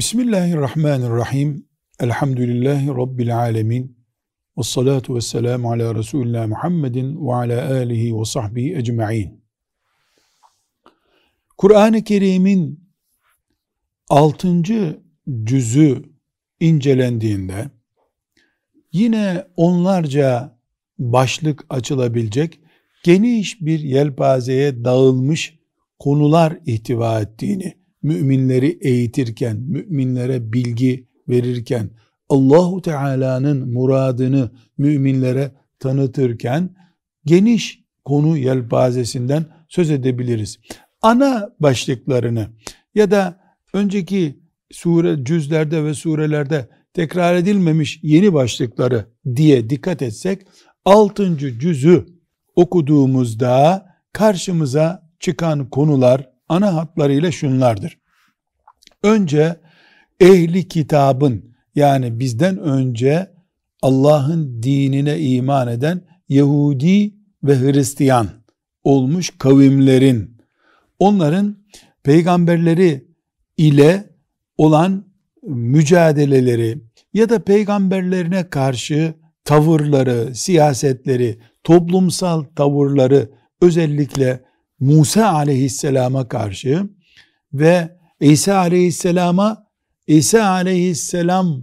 Bismillahirrahmanirrahim. Elhamdülillahi Rabbil alemin. Ve salatu ve selamu ala Resulullah Muhammedin ve ala alihi ve sahbihi ecma'in. Kur'an-ı Kerim'in 6. cüzü incelendiğinde yine onlarca başlık açılabilecek geniş bir yelpazeye dağılmış konular ihtiva ettiğini müminleri eğitirken, müminlere bilgi verirken, Allahu Teala'nın muradını müminlere tanıtırken geniş konu yelpazesinden söz edebiliriz. Ana başlıklarını ya da önceki sure cüzlerde ve surelerde tekrar edilmemiş yeni başlıkları diye dikkat etsek 6. cüzü okuduğumuzda karşımıza çıkan konular ana hatlarıyla şunlardır. Önce ehli kitabın yani bizden önce Allah'ın dinine iman eden Yahudi ve Hristiyan olmuş kavimlerin onların peygamberleri ile olan mücadeleleri ya da peygamberlerine karşı tavırları, siyasetleri, toplumsal tavırları özellikle Musa aleyhisselama karşı ve İsa aleyhisselama İsa aleyhisselam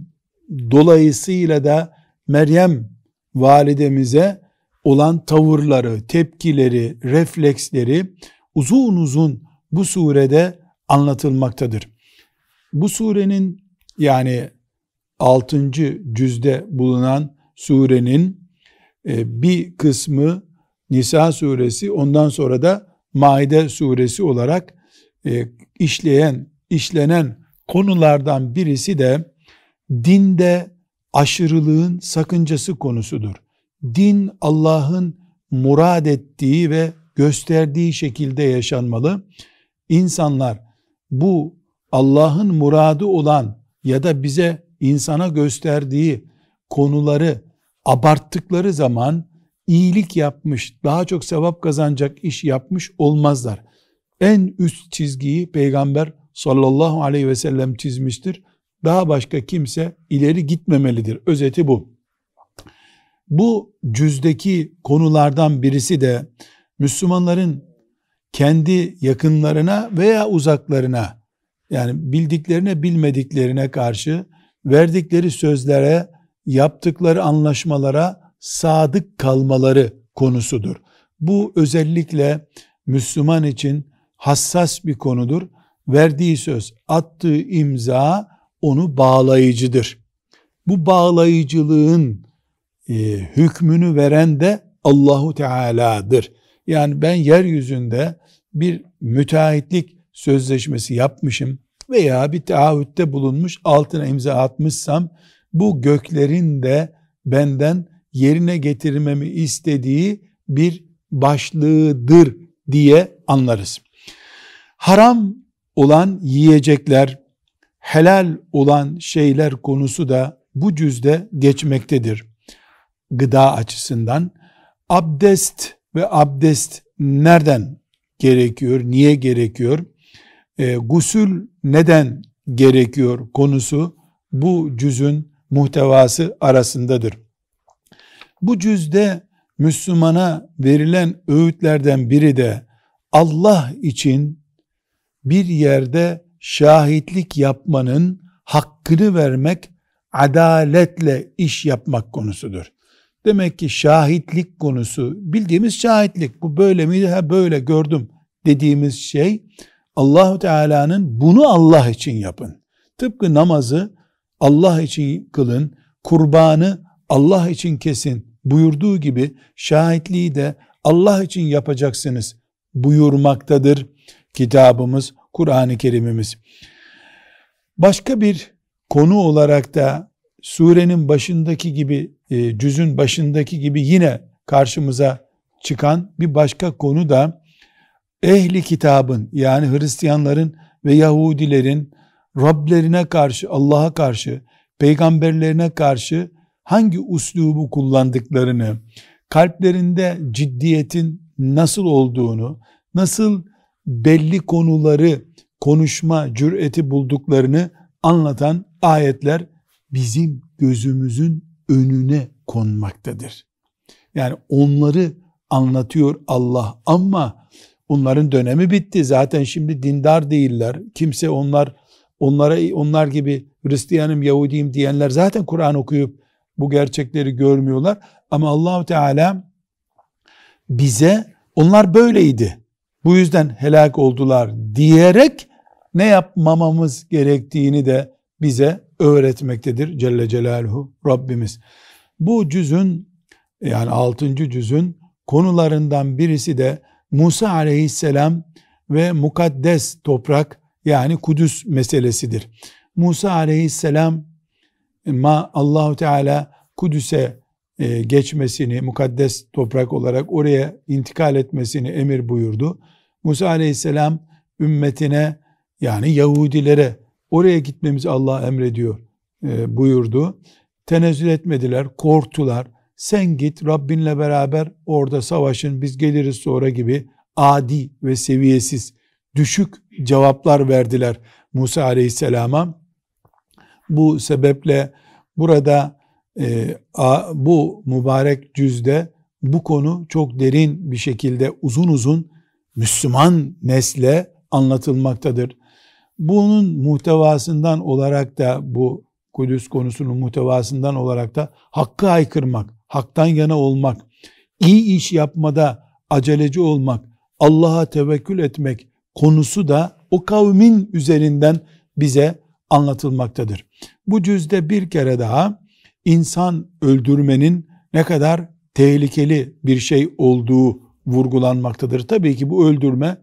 dolayısıyla da Meryem validemize olan tavırları, tepkileri, refleksleri uzun uzun bu surede anlatılmaktadır. Bu surenin yani 6. cüzde bulunan surenin e, bir kısmı Nisa suresi ondan sonra da Maide suresi olarak e, işleyen, işlenen konulardan birisi de dinde aşırılığın sakıncası konusudur. Din Allah'ın murad ettiği ve gösterdiği şekilde yaşanmalı. İnsanlar bu Allah'ın muradı olan ya da bize insana gösterdiği konuları abarttıkları zaman iyilik yapmış, daha çok sevap kazanacak iş yapmış olmazlar. En üst çizgiyi peygamber sallallahu aleyhi ve sellem çizmiştir. Daha başka kimse ileri gitmemelidir. Özeti bu. Bu cüzdeki konulardan birisi de Müslümanların kendi yakınlarına veya uzaklarına yani bildiklerine bilmediklerine karşı verdikleri sözlere, yaptıkları anlaşmalara sadık kalmaları konusudur. Bu özellikle Müslüman için hassas bir konudur. Verdiği söz, attığı imza onu bağlayıcıdır. Bu bağlayıcılığın e, hükmünü veren de Allahu Teala'dır. Yani ben yeryüzünde bir müteahhitlik sözleşmesi yapmışım veya bir taahhütte bulunmuş altına imza atmışsam bu göklerin de benden yerine getirmemi istediği bir başlığıdır diye anlarız. Haram olan yiyecekler, helal olan şeyler konusu da bu cüzde geçmektedir. Gıda açısından abdest ve abdest nereden gerekiyor, niye gerekiyor, e, gusül neden gerekiyor konusu bu cüzün muhtevası arasındadır. Bu cüzde Müslümana verilen öğütlerden biri de Allah için bir yerde şahitlik yapmanın hakkını vermek, adaletle iş yapmak konusudur. Demek ki şahitlik konusu, bildiğimiz şahitlik, bu böyle miydi, ha böyle gördüm dediğimiz şey, Allahu Teala'nın bunu Allah için yapın. Tıpkı namazı Allah için kılın, kurbanı Allah için kesin buyurduğu gibi şahitliği de Allah için yapacaksınız buyurmaktadır kitabımız, Kur'an-ı Kerimimiz. Başka bir konu olarak da surenin başındaki gibi, e, cüzün başındaki gibi yine karşımıza çıkan bir başka konu da ehli kitabın yani Hristiyanların ve Yahudilerin Rablerine karşı, Allah'a karşı, peygamberlerine karşı hangi uslubu kullandıklarını, kalplerinde ciddiyetin nasıl olduğunu, nasıl belli konuları konuşma cüreti bulduklarını anlatan ayetler bizim gözümüzün önüne konmaktadır. Yani onları anlatıyor Allah ama onların dönemi bitti. Zaten şimdi dindar değiller. Kimse onlar onlara onlar gibi Hristiyanım, Yahudiyim diyenler zaten Kur'an okuyup bu gerçekleri görmüyorlar. Ama Allahu Teala bize onlar böyleydi. Bu yüzden helak oldular diyerek ne yapmamamız gerektiğini de bize öğretmektedir Celle Celaluhu Rabbimiz. Bu cüzün yani 6. cüzün konularından birisi de Musa aleyhisselam ve mukaddes toprak yani Kudüs meselesidir. Musa aleyhisselam ma Allahu Teala Kudüs'e e, geçmesini, mukaddes toprak olarak oraya intikal etmesini emir buyurdu. Musa aleyhisselam ümmetine yani Yahudilere oraya gitmemizi Allah emrediyor e, buyurdu. Tenezzül etmediler, korktular. Sen git Rabbinle beraber orada savaşın biz geliriz sonra gibi adi ve seviyesiz düşük cevaplar verdiler Musa aleyhisselama. Bu sebeple burada e, bu mübarek cüzde bu konu çok derin bir şekilde uzun uzun Müslüman nesle anlatılmaktadır. Bunun muhtevasından olarak da bu Kudüs konusunun muhtevasından olarak da hakkı aykırmak, haktan yana olmak, iyi iş yapmada aceleci olmak, Allah'a tevekkül etmek konusu da o kavmin üzerinden bize anlatılmaktadır. Bu cüzde bir kere daha insan öldürmenin ne kadar tehlikeli bir şey olduğu vurgulanmaktadır. Tabii ki bu öldürme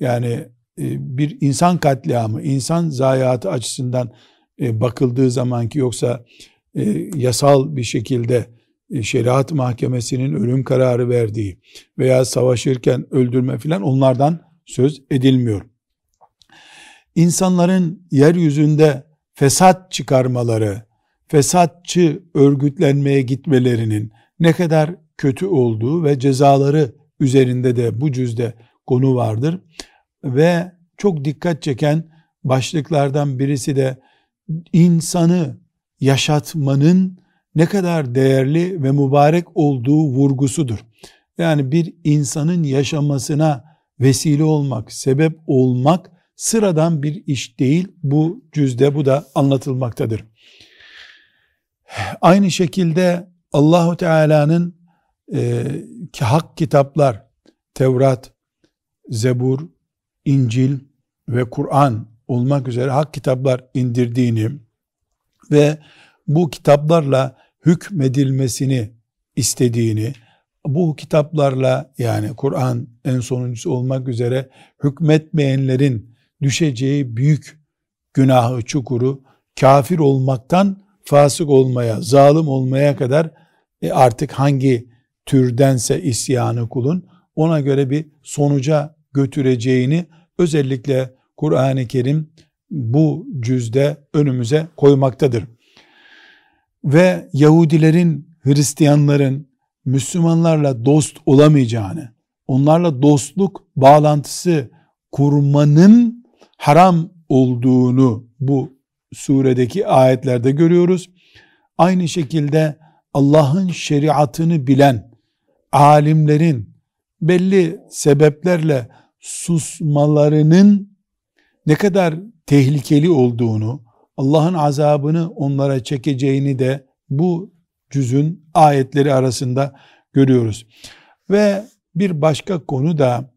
yani e, bir insan katliamı, insan zayiatı açısından e, bakıldığı zaman ki yoksa e, yasal bir şekilde şeriat mahkemesinin ölüm kararı verdiği veya savaşırken öldürme filan onlardan söz edilmiyor. İnsanların yeryüzünde fesat çıkarmaları, fesatçı örgütlenmeye gitmelerinin ne kadar kötü olduğu ve cezaları üzerinde de bu cüzde konu vardır. Ve çok dikkat çeken başlıklardan birisi de insanı yaşatmanın ne kadar değerli ve mübarek olduğu vurgusudur. Yani bir insanın yaşamasına vesile olmak, sebep olmak sıradan bir iş değil. Bu cüzde bu da anlatılmaktadır. Aynı şekilde Allahu Teala'nın e, hak kitaplar, Tevrat, Zebur, İncil ve Kur'an olmak üzere hak kitaplar indirdiğini ve bu kitaplarla hükmedilmesini istediğini, bu kitaplarla yani Kur'an en sonuncusu olmak üzere hükmetmeyenlerin düşeceği büyük günahı, çukuru kafir olmaktan fasık olmaya, zalim olmaya kadar e artık hangi türdense isyanı kulun ona göre bir sonuca götüreceğini özellikle Kur'an-ı Kerim bu cüzde önümüze koymaktadır. Ve Yahudilerin, Hristiyanların Müslümanlarla dost olamayacağını, onlarla dostluk bağlantısı kurmanın haram olduğunu bu suredeki ayetlerde görüyoruz. Aynı şekilde Allah'ın şeriatını bilen alimlerin belli sebeplerle susmalarının ne kadar tehlikeli olduğunu, Allah'ın azabını onlara çekeceğini de bu cüzün ayetleri arasında görüyoruz. Ve bir başka konu da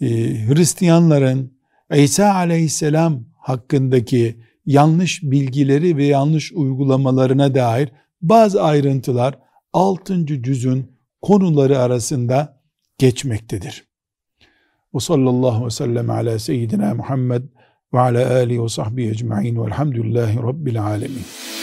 e, Hristiyanların İsa aleyhisselam hakkındaki yanlış bilgileri ve yanlış uygulamalarına dair bazı ayrıntılar 6. cüzün konuları arasında geçmektedir. Ve sallallahu ve sellem ala seyyidina Muhammed ve ala alihi ve sahbihi ecma'in velhamdülillahi rabbil alemin.